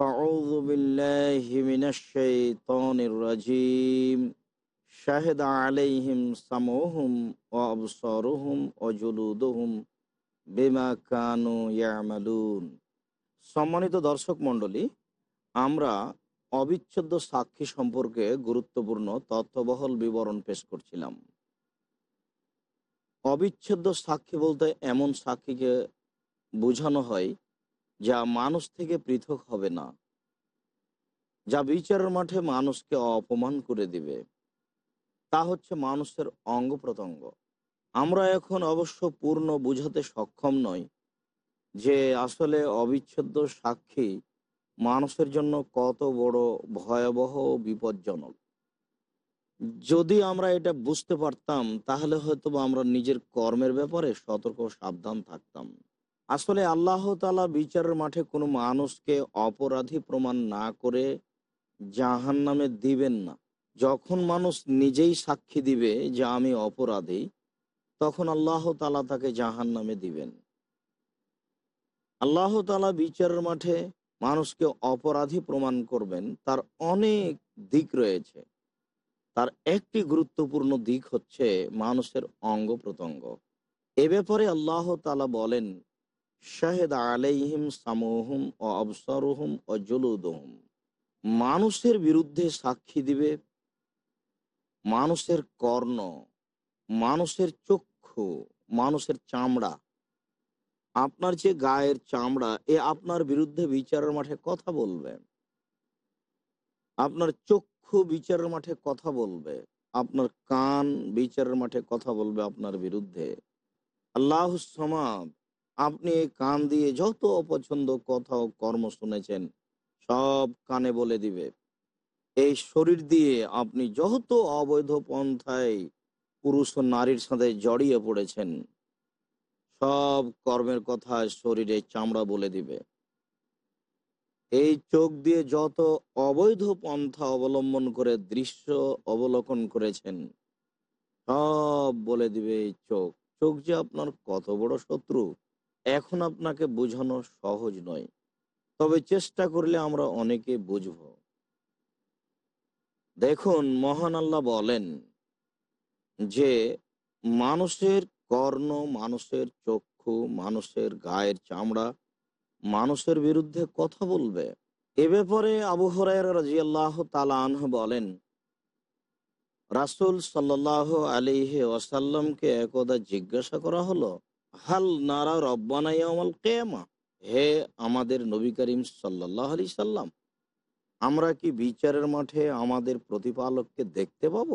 আম্মা বা'দ فأعوذ بالله من الشيطان الرجيم شهد عليهم سمعهم وأبصارهم وجلودهم بما كانوا يعملون সম্মানিত দর্শক মণ্ডলী আমরা অবিচ্ছেদ্য সাক্ষী সম্পর্কে গুরুত্বপূর্ণ তথ্যবহল বিবরণ পেশ করছিলাম অবিচ্ছেদ্য সাক্ষী বলতে এমন সাক্ষীকে বোঝানো হয় যা মানুষ থেকে পৃথক হবে না, যা বিচারের মাঠে মানুষকে অপমান করে দিবে, তা হচ্ছে মানুষের অঙ্গ প্রত্যঙ্গ। আমরা এখন অবশ্য পূর্ণ বুঝাতে সক্ষম নই যে আসলে অবিচ্ছেদ্য সাক্ষী মানুষের জন্য কত বড় ভয়াবহ বিপজ্জনক। যদি আমরা এটা বুঝতে পারতাম, তাহলে হয়তো আমরা নিজের কর্মের ব্যাপারে সতর্ক সাবধান থাকতাম। আসলে আল্লাহ তালা বিচারের মাঠে কোনো মানুষকে অপরাধী প্রমাণ না করে জাহান নামে দিবেন না। যখন মানুষ নিজেই সাক্ষী দিবে যে আমি অপরাধী, তখন আল্লাহ তালা তাকে জাহান নামে দিবেন। আল্লাহ তালা বিচারের মাঠে মানুষকে অপরাধী প্রমাণ করবেন, তার অনেক দিক রয়েছে। তার একটি গুরুত্বপূর্ণ দিক হচ্ছে মানুষের অঙ্গ প্রত্যঙ্গ। এ ব্যাপারে আল্লাহ তালা বলেন শাহেদ আলাইহিম সামোহুম ও আবসারুহুম ও জলুদহুম। মানুষের বিরুদ্ধে সাক্ষী দিবে, মানুষের কর্ণ, মানুষের চক্ষু, মানুষের চামড়া। আপনার যে গায়ের চামড়া, এ আপনার বিরুদ্ধে বিচারের মাঠে কথা বলবে। আপনার চক্ষু বিচারের মাঠে কথা বলবে। আপনার কান বিচারের মাঠে কথা বলবে আপনার বিরুদ্ধে। আল্লাহ সমাদ আপনি কান দিয়ে যত অপছন্দ কথা ও কর্ম শুনেছেন, সব কানে বলে দিবে। এই শরীর দিয়ে আপনি যত অবৈধ পন্থায় পুরুষ ও নারীর সাথে জড়িয়ে পড়েছেন, সব কর্মের কথা শরীরে চামড়া বলে দিবে। এই চোখ দিয়ে যত অবৈধ পন্থা অবলম্বন করে দৃশ্য অবলোকন করেছেন, সব বলে দিবে এই চোখ। চোখ যে আপনার কত বড় শত্রু? এখন আপনাকে বোঝানো সহজ নয়, তবে চেষ্টা করলে আমরা অনেকে বুঝব। দেখুন, মহান আল্লাহ বলেন যে, মানুষের কর্ণ, মানুষের চক্ষু, মানুষের গায়ের চামড়া, মানুষের বিরুদ্ধে কথা বলবে। এ ব্যাপারে আবু হরাই রাজিয়াল্লাহ তালান বলেন, রাসুল সাল্লাহ আলিহে একদা জিজ্ঞাসা করা হলো হাল নারা কেয়ামা। হে আমাদের নবী করিম সাল্লাহ আলি সাল্লাম, আমরা কি বিচারের মাঠে আমাদের প্রতিপালককে দেখতে পাব?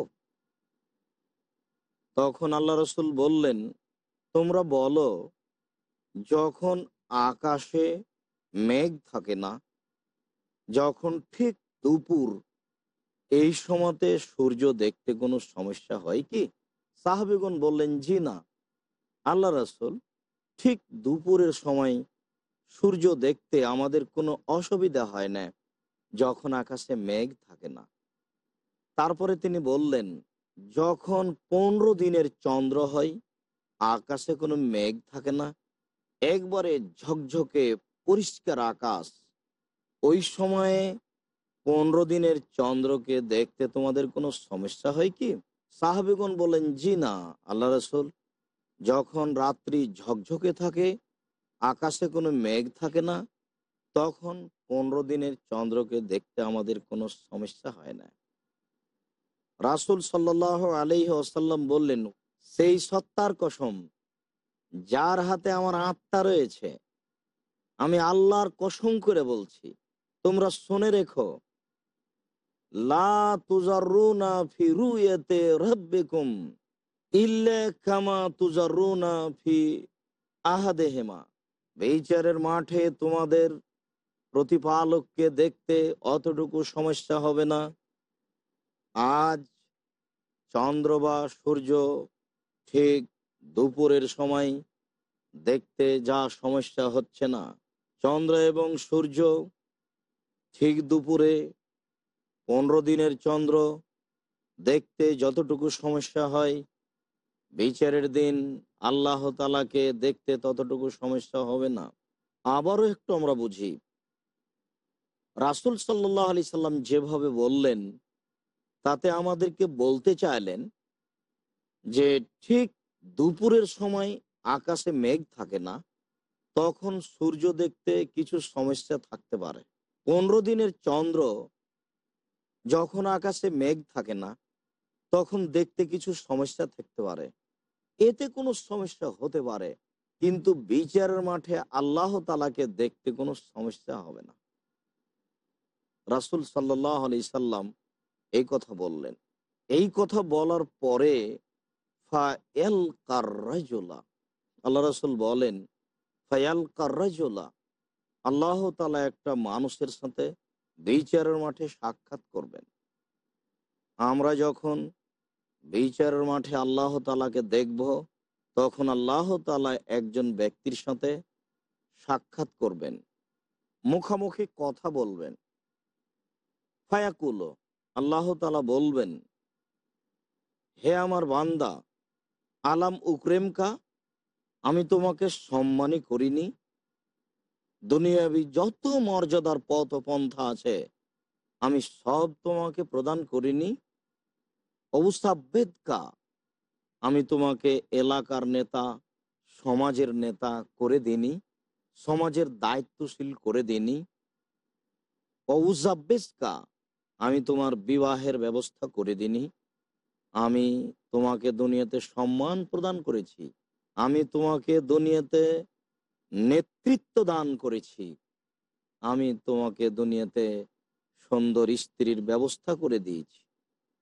তখন আল্লাহ রসুল বললেন, তোমরা বলো, যখন আকাশে মেঘ থাকে না, যখন ঠিক দুপুর, এই সময়তে সূর্য দেখতে কোনো সমস্যা হয় কি? সাহাবিগুন বললেন, জি না। আল্লাহ রাসুল ঠিক দুপুরের সময় সূর্য দেখতে আমাদের কোনো অসুবিধা হয় না, যখন আকাশে মেঘ থাকে না। তারপরে তিনি বললেন, যখন পনেরো দিনের চন্দ্র হয়, আকাশে কোনো মেঘ থাকে না, একবারে ঝকঝকে পরিষ্কার আকাশ। ওই সময়ে পনেরো দিনের চন্দ্রকে দেখতে তোমাদের কোনো সমস্যা হয় কি? সাহাবিগণ বলেন জি না, আল্লাহ রসুল। যখন রাত্রি ঝকঝকে থাকে, আকাশে কোনো মেঘ থাকে না, তখন পনেরো দিনের চন্দ্রকে দেখতে আমাদের কোনো সমস্যা হয় না। রাসুল সাল্লাহ আলহ আসাল্লাম বললেন, সেই সত্তার কসম, যার হাতে আমার আত্মা রয়েছে, আমি আল্লাহর কসম করে বলছি, তোমরা শুনে রেখো, লা তুজারুনা ফি রুয়েতে রব্বিকুম। ইল্লে ফি মাঠে তোমাদের প্রতিপালককে দেখতে অতটুকু সমস্যা হবে না। আজ চন্দ্র বা সূর্য ঠিক দুপুরের সময় দেখতে যা সমস্যা হচ্ছে না। চন্দ্র এবং সূর্য ঠিক দুপুরে পনেরো দিনের চন্দ্র দেখতে যতটুকু সমস্যা হয় বিচারের দিন আল্লাহ তালাকে দেখতে ততটুকু সমস্যা হবে না। আবারও একটু আমরা বুঝি, রাসুল সাল্লাহ আলি সাল্লাম যেভাবে বললেন, তাতে আমাদেরকে বলতে চাইলেন যে ঠিক দুপুরের সময় আকাশে মেঘ থাকে না, তখন সূর্য দেখতে কিছু সমস্যা থাকতে পারে। পনেরো দিনের চন্দ্র যখন আকাশে মেঘ থাকে না তখন দেখতে কিছু সমস্যা থাকতে পারে। এতে কোনো সমস্যা হতে পারে, কিন্তু বিচারের মাঠে আল্লাহ তালাকে দেখতে কোনো সমস্যা হবে না। রাসুল সাল্লাহ আলি সাল্লাম এই কথা বললেন। এই কথা বলার পরে ফায়াল কার্রাজোলা আল্লাহ রাসুল বলেন ফায়াল কার্রাজোলা আল্লাহ তালা একটা মানুষের সাথে বিচারের মাঠে সাক্ষাৎ করবেন। আমরা যখন বিচারের মাঠে আল্লাহ তালাকে দেখব, তখন আল্লাহ তালা একজন ব্যক্তির সাথে সাক্ষাৎ করবেন, মুখামুখি কথা বলবেন। ফায়াকুলো, আল্লাহ তালা বলবেন, হে আমার বান্দা, আলাম উকরেমকা, আমি তোমাকে সম্মানই করিনি। দুনিয়াবি যত মর্যাদার পথ পন্থা আছে, আমি সব তোমাকে প্রদান করিনি। অবস্থাবেদকা আমি তোমাকে এলাকার নেতা, সমাজের নেতা করে দিনি, সমাজের দায়িত্বশীল করে দিনি। অউজাব্বেসকা আমি তোমার বিবাহের ব্যবস্থা করে দিনি। আমি তোমাকে দুনিয়াতে সম্মান প্রদান করেছি। আমি তোমাকে দুনিয়াতে নেতৃত্ব দান করেছি। আমি তোমাকে দুনিয়াতে সুন্দর স্ত্রীর ব্যবস্থা করে দিয়েছি।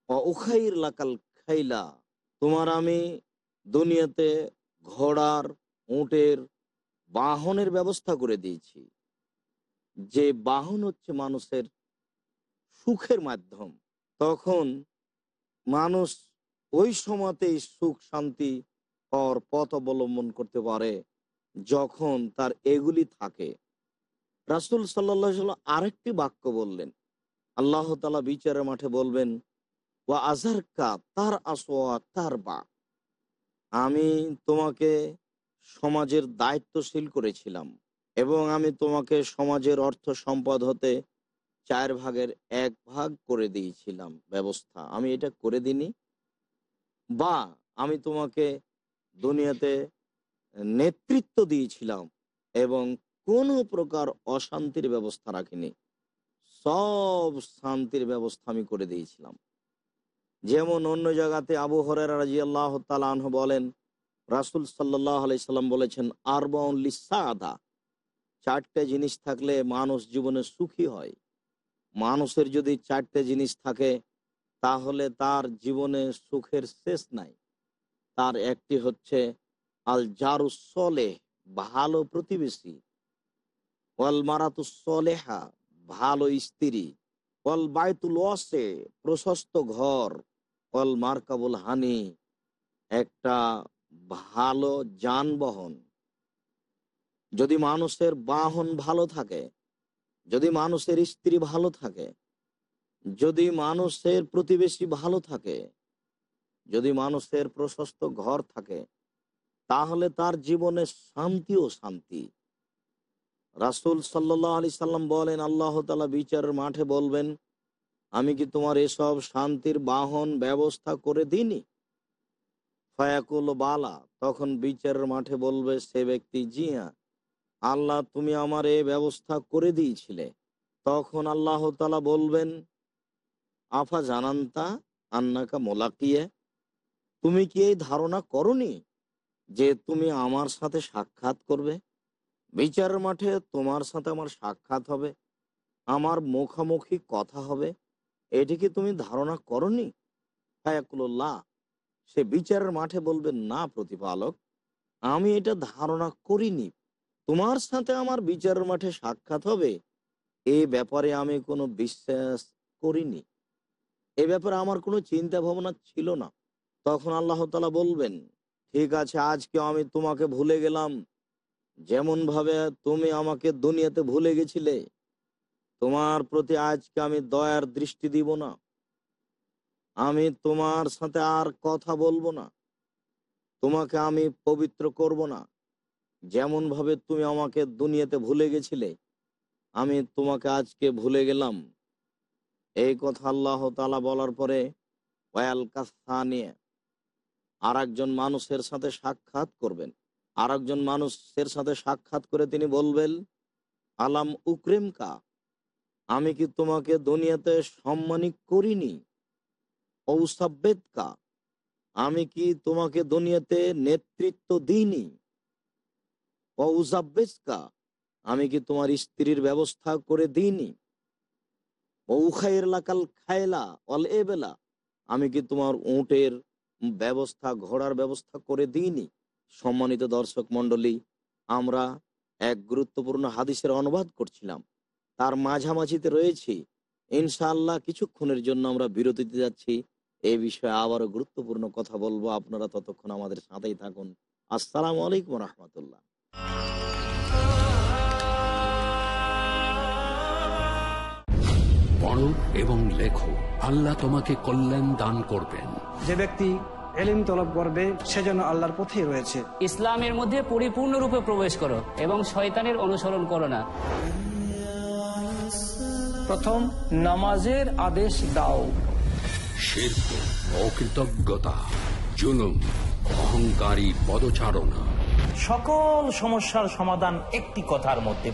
অখাইর লাকাল খাইলা, তোমার আমি দুনিয়াতে ঘোড়ার, উটের বাহনের ব্যবস্থা করে দিয়েছি। যে বাহন হচ্ছে মানুষের সুখের মাধ্যম। তখন মানুষ ওই সময়তেই সুখ, শান্তি হওয়ার পথ অবলম্বন করতে পারে যখন তার এগুলি থাকে। রাসুল সাল্লাহ আরেকটি বাক্য বললেন। আল্লাহ তালা বিচারের মাঠে বলবেন ও তার আসোয়া তার বা আমি তোমাকে সমাজের দায়িত্বশীল করেছিলাম এবং আমি তোমাকে সমাজের অর্থ সম্পদ হতে চার ভাগের এক ভাগ করে দিয়েছিলাম। ব্যবস্থা, আমি এটা করে দিনি বা, আমি তোমাকে দুনিয়াতে নেতৃত্ব দিয়েছিলাম এবং কোনো প্রকার অশান্তির ব্যবস্থা রাখিনি। সব শান্তির ব্যবস্থা আমি করে দিয়েছিলাম। যেমন অন্য জায়গাতে আবু হরের রাজি আল্লাহ তালাহ বলেন, রাসুল সাল্লাহ আলাইসাল্লাম বলেছেন আরবাউল্লি সাদা চারটে জিনিস থাকলে মানুষ জীবনে সুখী হয়। মানুষের যদি চারটে জিনিস থাকে, তাহলে তার জীবনে সুখের শেষ নাই। তার একটি হচ্ছে আল জারুসলে ভালো প্রতিবেশী। ওয়াল মারাতুসলেহা ভালো স্ত্রী। ওয়াল বায়তুল প্রশস্ত ঘর ওয়াল মার্কাবুল হানি, একটা ভালো যানবাহন। যদি মানুষের বাহন ভালো থাকে, যদি মানুষের স্ত্রী ভালো থাকে, যদি মানুষের প্রতিবেশী ভালো থাকে, যদি মানুষের প্রশস্ত ঘর থাকে, তাহলে তার জীবনে শান্তি ও শান্তি। রাসুল সাল্লাহ আলি সাল্লাম বলেন, আল্লাহ তালা বিচারের মাঠে বলবেন, আমি কি তোমার এসব শান্তির বাহন ব্যবস্থা করে দিইনি? ফায়াকুল বালা, তখন বিচারের মাঠে বলবে, সে ব্যক্তি জি হ্যাঁ আল্লাহ তুমি আমার এ ব্যবস্থা করে দিয়েছিলে। তখন আল্লাহ তালা বলবেন, আফা জানান্তা আন্নাকা মোলাকিয়ে, তুমি কি এই ধারণা করনি যে তুমি আমার সাথে সাক্ষাৎ করবে? বিচারের মাঠে তোমার সাথে আমার সাক্ষাৎ হবে, আমার মুখামুখি কথা হবে, এটি কি তুমি ধারণা করনি? হায়াকুল্লাহ, সে বিচারের মাঠে বলবে, না প্রতিপালক, আমি এটা ধারণা করিনি। তোমার সাথে আমার বিচারের মাঠে সাক্ষাৎ হবে, এ ব্যাপারে আমি কোনো বিশ্বাস করিনি। এ ব্যাপারে আমার কোনো চিন্তা ভাবনা ছিল না। তখন আল্লাহ তালা বলবেন, ঠিক আছে, আজকে আমি তোমাকে ভুলে গেলাম। যেমন ভাবে তুমি আমাকে দুনিয়াতে ভুলে গেছিলে, তোমার প্রতি আজকে আমি দয়ার দৃষ্টি দিব না। আমি তোমার সাথে আর কথা বলব না। তোমাকে আমি পবিত্র করব না। যেমন ভাবে তুমি আমাকে দুনিয়াতে ভুলে গেছিলে, আমি তোমাকে আজকে ভুলে গেলাম। এই কথা আল্লাহ তালা বলার পরে, ওয়াল কাস্তানিয়া আর একজন মানুষের সাথে সাক্ষাৎ করবেন। আর একজন মানুষের সাথে সাক্ষাৎ করে তিনি বলবেন, আলাম উক্রেম কা আমি কি তোমাকে দুনিয়াতে সম্মানিত করিনি? ঔসাব্বেদ কা আমি কি তোমাকে দুনিয়াতে নেতৃত্ব দিইনি? ঔজাব্বেজ কা আমি কি তোমার স্ত্রীর ব্যবস্থা করে দিইনি? ঔখাইয়ের লাকাল খায়লা অল এবেলা, আমি কি তোমার উটের ব্যবস্থা, ঘোড়ার ব্যবস্থা করে দিইনি? সম্মানিত দর্শক মন্ডলী আমরা এক গুরুত্বপূর্ণ হাদিসের অনুবাদ করছিলাম। তার মাঝামাঝিতে রয়েছি ইনশাআল্লাহ কিছুক্ষণের জন্য আমরা বিরতিতে যাচ্ছি। এ বিষয়ে আবারও গুরুত্বপূর্ণ কথা বলব আপনারা ততক্ষণ আমাদের সাথেই থাকুন। আসসালামু আলাইকুম রহমতুল্লাহ পড়ো এবং লেখো আল্লাহ তোমাকে কল্যাণ দান করবেন। যে ব্যক্তি এলিম তলব করবে সেজন্য আল্লাহর পথেই রয়েছে। ইসলামের মধ্যে পরিপূর্ণরূপে প্রবেশ করো এবং শয়তানের অনুসরণ করো না। প্রথম নামাজের আদেশ দাও। শিল্প অকৃতজ্ঞতা জুলুম অহংকারী পদচারণা। সকল সমস্যার সমাধান একটি কথার মধ্যে।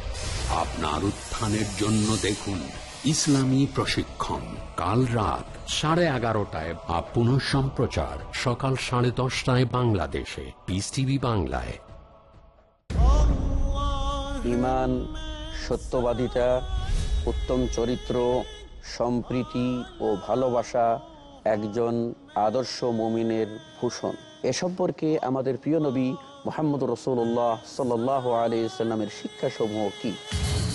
আপনার উত্থানের জন্য দেখুন ইসলামী প্রশিক্ষণ। কাল রাত সাড়ে এগারোটায় বা পুনঃ সম্প্রচার সকাল সাড়ে দশটায় বাংলাদেশে। পিস টিভি বাংলায়। ইমান, সত্যবাদিতা, উত্তম চরিত্র, সম্প্রীতি ও ভালোবাসা একজন আদর্শ মমিনের ভূষণ। এ সম্পর্কে আমাদের প্রিয় নবী মোহাম্মদ রসুল্লাহ সাল্লাহ আলিয়াল্লামের শিক্ষাসমূহ কি?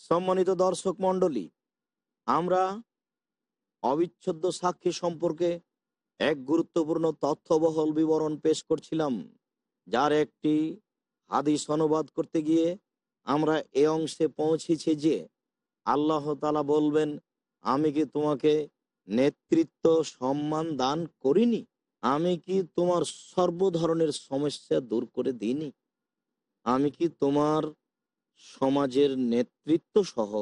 সম্মানিত দর্শক মন্ডলী আমরা অবিচ্ছেদ্য সাক্ষী সম্পর্কে এক গুরুত্বপূর্ণ তথ্যবহল বিবরণ পেশ করছিলাম, যার একটি হাদিস অনুবাদ করতে গিয়ে আমরা এ অংশে পৌঁছেছি যে আল্লাহ তালা বলবেন, আমি কি তোমাকে নেতৃত্ব সম্মান দান করিনি? আমি কি তোমার সর্ব ধরনের সমস্যা দূর করে দিইনি? আমি কি তোমার সমাজের নেতৃত্ব সহ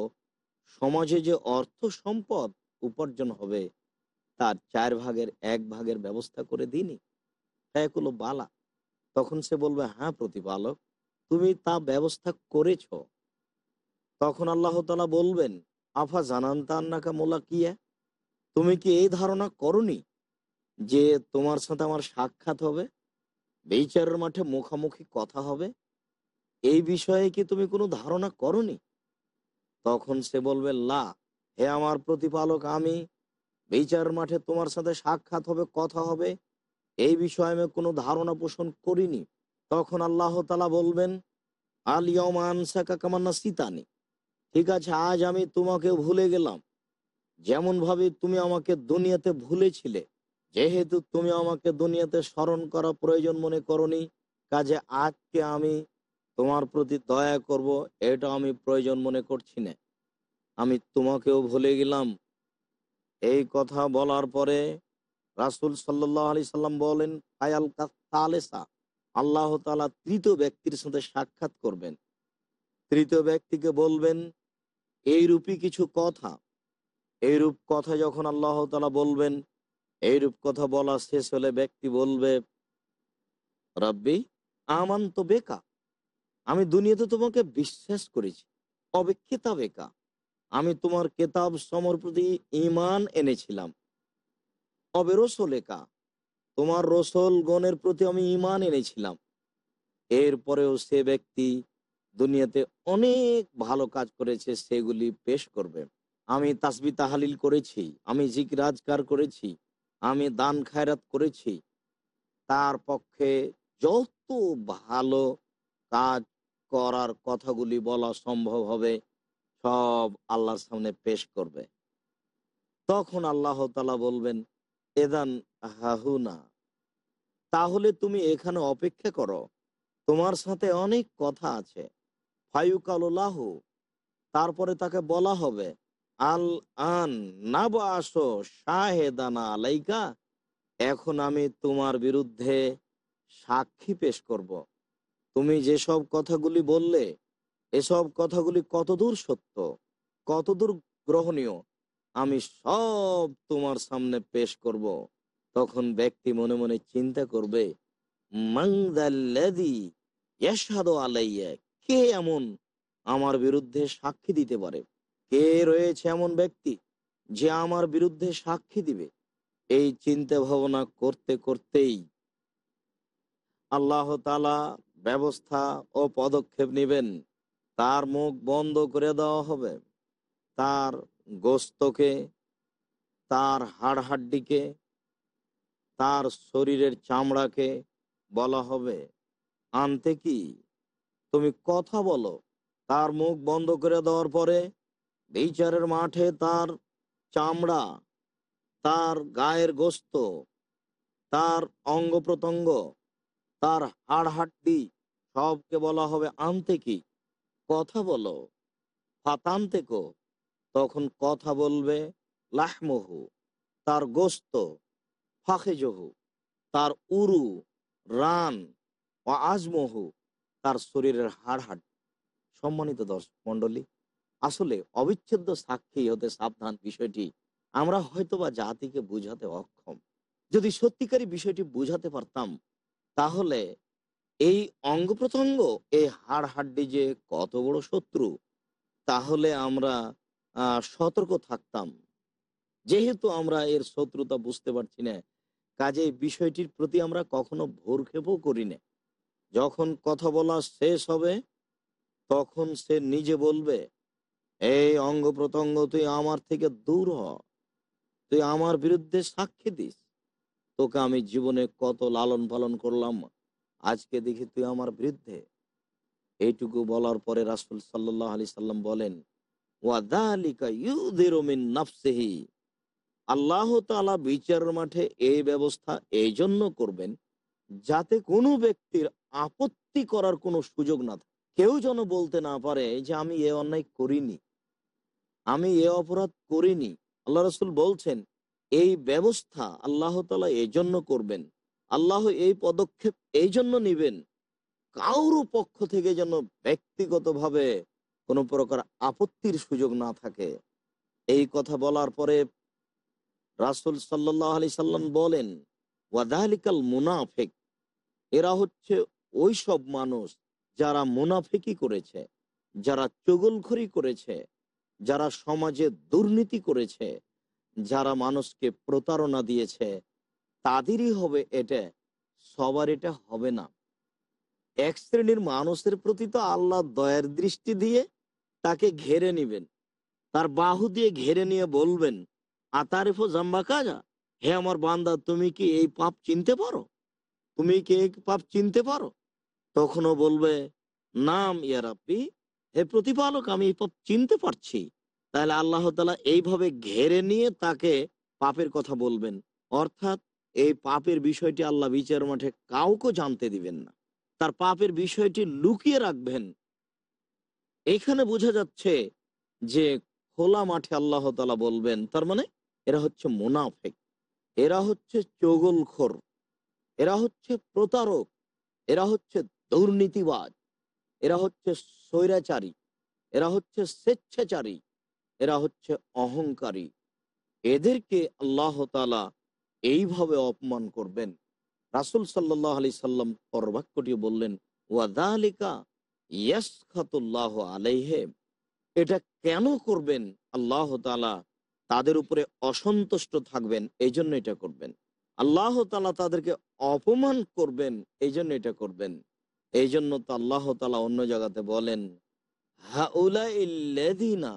সমাজে যে অর্থ সম্পদ উপার্জন হবে, তার চার ভাগের এক ভাগের ব্যবস্থা করে দিনি এগুলো বালা। তখন সে বলবে হ্যাঁ প্রতিপালক, তুমি তা ব্যবস্থা করেছ। তখন আল্লাহ তালা বলবেন, আফা জানান তান্নাকা মোলা কিয়া তুমি কি এই ধারণা করনি যে তোমার সাথে আমার সাক্ষাৎ হবে? বিচারের মাঠে মুখামুখি কথা হবে? এই বিষয়ে কি তুমি কোনো ধারণা করনি? তখন সে বলবে, লা, হে আমার প্রতিপালক, আমি বিচার মাঠে তোমার সাথে সাক্ষাৎ হবে, কথা হবে। এই বিষয়ে আমি কোনো ধারণা পোষণ করিনি। তখন আল্লাহ তালা বলবেন আলিয়মান সাকা কামান্না সীতানি ঠিক আছে, আজ আমি তোমাকে ভুলে গেলাম। যেমন ভাবে তুমি আমাকে দুনিয়াতে ভুলেছিলে, যেহেতু তুমি আমাকে দুনিয়াতে স্মরণ করা প্রয়োজন মনে করনি, কাজে আজকে আমি তোমার প্রতি দয়া করব, এটা আমি প্রয়োজন মনে করছি না। আমি তোমাকেও ভুলে গেলাম। এই কথা বলার পরে রাসুল সাল্লাহ আলি সাল্লাম বলেন, ফায়াল তালেসা আল্লাহ তালা তৃতীয় ব্যক্তির সাথে সাক্ষাৎ করবেন। তৃতীয় ব্যক্তিকে বলবেন, এইরূপই কিছু কথা। এইরূপ কথা যখন আল্লাহ তালা বলবেন, এইরূপ কথা বলা শেষ হলে ব্যক্তি বলবে, রব্বি আমান তো বেকা। আমি দুনিয়াতে তোমাকে বিশ্বাস করেছি অবেক্ষিতা বেকা আমি তোমার কেতাব সমর প্রতি ইমান এনেছিলাম অবে রসলেকা তোমার রসল গণের প্রতি আমি ইমান এনেছিলাম। এরপরেও সে ব্যক্তি দুনিয়াতে অনেক ভালো কাজ করেছে, সেগুলি পেশ করবে। আমি তাসবি তাহালিল করেছি, আমি জিক জিকরাজকার করেছি, আমি দান খায়রাত করেছি। তার পক্ষে যত ভালো কাজ করার কথাগুলি বলা সম্ভব হবে, সব আল্লাহর সামনে পেশ করবে। তখন আল্লাহ তালা বলবেন, এদান হাহুনা, তাহলে তুমি এখানে অপেক্ষা করো। তোমার সাথে অনেক কথা আছে। ফায়ুকালুল্লাহ তারপরে তাকে বলা হবে, আল আন নাবা আসো শাহেদানা আলাইকা, এখন আমি তোমার বিরুদ্ধে সাক্ষী পেশ করব। তুমি যেসব কথাগুলি বললে, এসব কথাগুলি কতদূর সত্য, কতদূর গ্রহণীয়? আমি সব তোমার সামনে পেশ করব। তখন ব্যক্তি মনে মনে চিন্তা করবে কে এমন আমার বিরুদ্ধে সাক্ষী দিতে পারে? কে রয়েছে এমন ব্যক্তি যে আমার বিরুদ্ধে সাক্ষী দিবে? এই চিন্তা ভাবনা করতে করতেই আল্লাহ তালা ব্যবস্থা ও পদক্ষেপ নেবেন, তার মুখ বন্ধ করে দেওয়া হবে। তার গোস্তকে, তার হাড় হাড্ডিকে তার শরীরের চামড়াকে বলা হবে। আনতে কি? তুমি কথা বলো। তার মুখ বন্ধ করে দেওয়ার পরে বিচারের মাঠে তার চামড়া, তার গায়ের গোস্ত, তার অঙ্গ প্রত্যঙ্গ তার হাড় হাড্ডি সবকে বলা হবে, আনতে কি? কথা বলো। ফাতানতে কো? তখন কথা বলবে, লাহমহু। তার গোস্ত। ফাঁকেজহু তার উরু। রান। ও আজমহু। তার শরীরের হাড় হাড সম্মানিত দর্শক মন্ডলী আসলে অবিচ্ছেদ্য সাক্ষী হতে সাবধান বিষয়টি আমরা হয়তোবা জাতিকে বুঝাতে অক্ষম। যদি সত্যিকারী বিষয়টি বুঝাতে পারতাম তাহলে এই অঙ্গ প্রত্যঙ্গ, এই হাড় হাড্ডি যে কত বড় শত্রু, তাহলে আমরা সতর্ক থাকতাম। যেহেতু আমরা এর শত্রুতা বুঝতে পারছি না কাজে বিষয়টির প্রতি আমরা কখনো ভোরক্ষেপও করি না। যখন কথা বলা শেষ হবে, তখন সে নিজে বলবে, এই অঙ্গ প্রত্যঙ্গ, তুই আমার থেকে দূর হ। তুই আমার বিরুদ্ধে সাক্ষী দিস। তোকে আমি জীবনে কত লালন পালন করলাম, আজকে দেখি তুই আমার বিরুদ্ধে। এইটুকু বলার পরে রাসুল সাল্লাহ আলি সাল্লাম বলেন আল্লাহ তাআলা বিচারের মাঠে এই ব্যবস্থা এই জন্য করবেন, যাতে কোনো ব্যক্তির আপত্তি করার কোনো সুযোগ না থাকে। কেউ যেন বলতে না পারে যে আমি এ অন্যায় করিনি, আমি এ অপরাধ করিনি। আল্লাহ রসুল বলছেন এই ব্যবস্থা আল্লাহ তালা এই জন্য করবেন। আল্লাহ এই পদক্ষেপ এই জন্য নিবেন। কারও পক্ষ থেকে যেন ব্যক্তিগতভাবে কোনো প্রকার আপত্তির সুযোগ না থাকে। এই কথা বলার পরে রাসুল সাল্লাহ আলি সাল্লাম বলেন ওয়াদালিকাল মুনাফেক এরা হচ্ছে ওই সব মানুষ যারা মুনাফেকি করেছে, যারা চগলখড়ি করেছে, যারা সমাজে দুর্নীতি করেছে। যারা মানুষকে প্রতারণা দিয়েছে, তাদেরই হবে এটা, সবার এটা হবে না। এক শ্রেণির মানুষের প্রতি তো আল্লাহ দয়ার দৃষ্টি দিয়ে তাকে ঘেরে নিবেন, তার বাহু দিয়ে ঘেরে নিয়ে বলবেন, আতারিফ জাম্বা কাজা? হে আমার বান্দা, তুমি কি এই পাপ চিনতে পারো? তুমি কি এই পাপ চিনতে পারো? তখনও বলবে, নাম ইয়ারাপ্পি হে প্রতিপালক, আমি এই পাপ চিনতে পারছি। তাহলে আল্লাহ তালা এইভাবে ঘেরে নিয়ে তাকে পাপের কথা বলবেন। অর্থাৎ এই পাপের বিষয়টি আল্লাহ বিচার মাঠে কাউকে জানতে দিবেন না। তার পাপের বিষয়টি লুকিয়ে রাখবেন। এখানে বোঝা যাচ্ছে যে খোলা মাঠে আল্লাহ তালা বলবেন, তার মানে এরা হচ্ছে মুনাফেক। এরা হচ্ছে চগলখোর। এরা হচ্ছে প্রতারক। এরা হচ্ছে দুর্নীতিবাজ। এরা হচ্ছে স্বৈরাচারী। এরা হচ্ছে স্বেচ্ছাচারী। এরা হচ্ছে অহংকারী। এদেরকে আল্লাহ তালা এইভাবে অপমান করবেন। রাসুল সাল্লাহ আলি সাল্লাম পরবাক্যটি বললেন, ওয়াদালিকা ইয়াসখাতুল্লাহ আলাইহে। এটা কেন করবেন? আল্লাহ তালা তাদের উপরে অসন্তুষ্ট থাকবেন এই জন্য এটা করবেন। আল্লাহ তালা তাদেরকে অপমান করবেন এই জন্য এটা করবেন। এই জন্য তো আল্লাহ তালা অন্য জায়গাতে বলেন, হাউলাইল্লাযীনা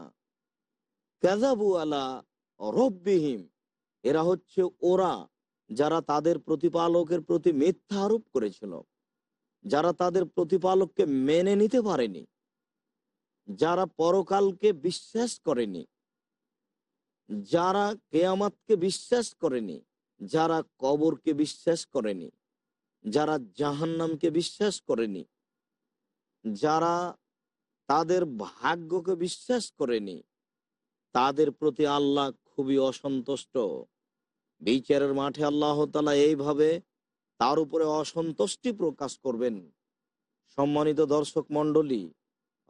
এরা হচ্ছে ওরা যারা তাদের প্রতিপালকের প্রতি মিথ্যা আরোপ করেছিল, যারা তাদের প্রতিপালককে মেনে নিতে পারেনি, যারা পরকালকে বিশ্বাস করেনি, যারা কেয়ামাতকে বিশ্বাস করেনি, যারা কবরকে বিশ্বাস করেনি, যারা জাহান্নামকে বিশ্বাস করেনি, যারা তাদের ভাগ্যকে বিশ্বাস করেনি তাদের প্রতি আল্লাহ খুবই অসন্তুষ্ট। বিচারের মাঠে আল্লাহ তালা এইভাবে তার উপরে অসন্তুষ্টি প্রকাশ করবেন। সম্মানিত দর্শক মন্ডলী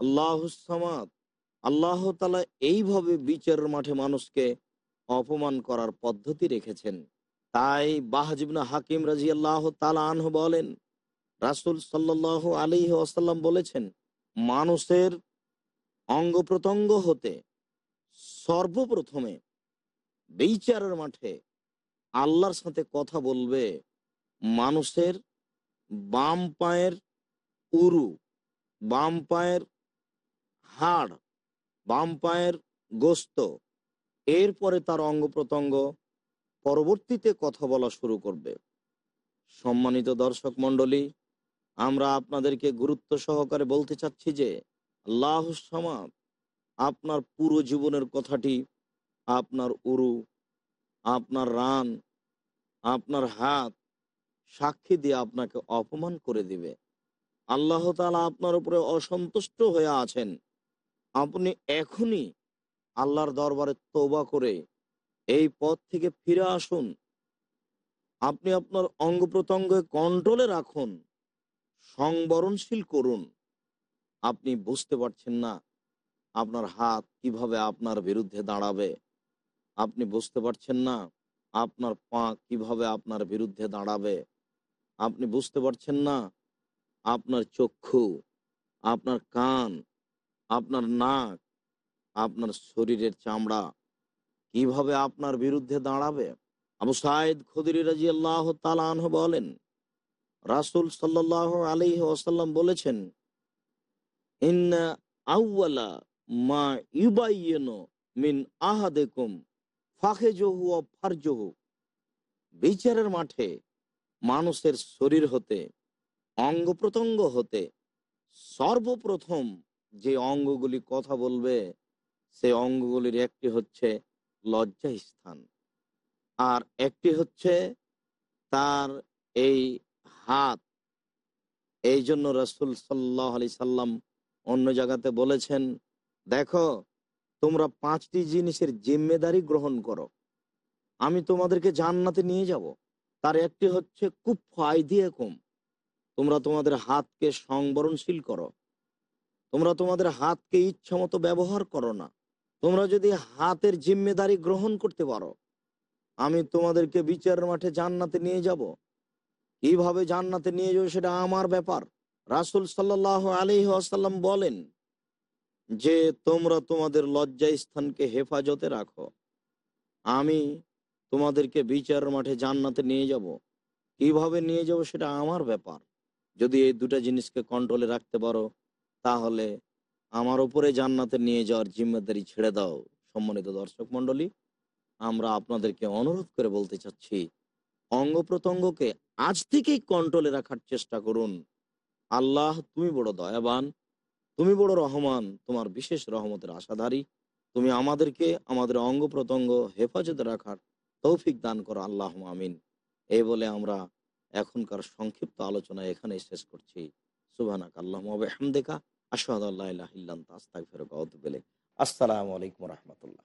আল্লাহ সামাদ, আল্লাহ তালা এইভাবে বিচারের মাঠে মানুষকে অপমান করার পদ্ধতি রেখেছেন। তাই বাহাজিবনা হাকিম রাজি আল্লাহ তালা আনহ বলেন, রাসুল সাল্লাহ আলী আসাল্লাম বলেছেন, মানুষের অঙ্গ প্রত্যঙ্গ হতে সর্বপ্রথমে বিচারের মাঠে আল্লাহর সাথে কথা বলবে মানুষের বাম পায়ের উরু, বাম পায়ের হাড়, বাম পায়ের গোস্ত। এরপরে তার অঙ্গ প্রত্যঙ্গ পরবর্তীতে কথা বলা শুরু করবে। সম্মানিত দর্শক মন্ডলী আমরা আপনাদেরকে গুরুত্ব সহকারে বলতে চাচ্ছি যে আল্লাহ সমাদ আপনার পুরো জীবনের কথাটি আপনার উরু, আপনার রান, আপনার হাত সাক্ষী দিয়ে আপনাকে অপমান করে দিবে। আল্লাহ তালা আপনার উপরে অসন্তুষ্ট হয়ে আছেন। আপনি এখনই আল্লাহর দরবারে তোবা করে এই পথ থেকে ফিরে আসুন। আপনি আপনার অঙ্গ প্রত্যঙ্গ কন্ট্রোলে রাখুন। সংবরণশীল করুন। আপনি বুঝতে পারছেন না আপনার হাত কীভাবে আপনার বিরুদ্ধে দাঁড়াবে? আপনি বুঝতে পারছেন না? আপনার পা কীভাবে আপনার বিরুদ্ধে দাঁড়াবে? আপনি বুঝতে পারছেন না? আপনার চক্ষু, আপনার কান, আপনার নাক, আপনার শরীরের চামড়া কীভাবে আপনার বিরুদ্ধে দাঁড়াবে? আবু সাইদ খুদির রাজি আল্লাহ তালাহ বলেন, রাসুল সাল্লাহ আলী ওসাল্লাম বলেছেন, ইন্না আউ্বালা মা ইউবাইয়েনো মিন আহাদেকুম ফাখেজহু ও ফারজহু। বিচারের মাঠে মানুষের শরীর হতে অঙ্গ প্রত্যঙ্গ হতে, সর্বপ্রথম যে অঙ্গগুলি কথা বলবে সে অঙ্গগুলির একটি হচ্ছে লজ্জা স্থান। আর একটি হচ্ছে তার এই হাত। এই জন্য রসুল সাল্লাহ আলি সাল্লাম অন্য জায়গাতে বলেছেন দেখো, তোমরা পাঁচটি জিনিসের জিম্মেদারি গ্রহণ করো। আমি তোমাদেরকে জান্নাতে নিয়ে যাব। তার একটি হচ্ছে কুফাই দিয়ে কম তোমরা তোমাদের হাতকে সংবরণশীল করো। তোমরা তোমাদের হাতকে ইচ্ছা মতো ব্যবহার করো না। তোমরা যদি হাতের জিম্মেদারি গ্রহণ করতে পারো, আমি তোমাদেরকে বিচারের মাঠে জান্নাতে নিয়ে যাব। কীভাবে জান্নাতে নিয়ে যাব সেটা আমার ব্যাপার। রাসুল সাল্লাহ আলী আসাল্লাম বলেন যে তোমরা তোমাদের লজ্জা স্থানকে হেফাজতে রাখো। আমি তোমাদেরকে বিচার মাঠে জান্নাতে নিয়ে যাব। কীভাবে নিয়ে যাব সেটা আমার ব্যাপার। যদি এই দুটা জিনিসকে কন্ট্রোলে রাখতে পারো, তাহলে আমার উপরে জান্নাতে নিয়ে যাওয়ার জিম্মেদারি ছেড়ে দাও, সম্মানিত দর্শক মন্ডলী আমরা আপনাদেরকে অনুরোধ করে বলতে চাচ্ছি, অঙ্গ প্রত্যঙ্গকে আজ থেকেই কন্ট্রোলে রাখার চেষ্টা করুন। আল্লাহ, তুমি বড় দয়াবান। তুমি বড় রহমান, তোমার বিশেষ রহমতের আশাধারী। তুমি আমাদেরকে, আমাদের অঙ্গ প্রত্যঙ্গ হেফাজতে রাখার তৌফিক দান করো আল্লাহ আমিন। এই বলে আমরা এখনকার সংক্ষিপ্ত আলোচনা এখানেই শেষ করছি। সুবানাক আল্লাহ হামদেকা আসসালামু আলাইকুম রাহমাতুল্লাহ।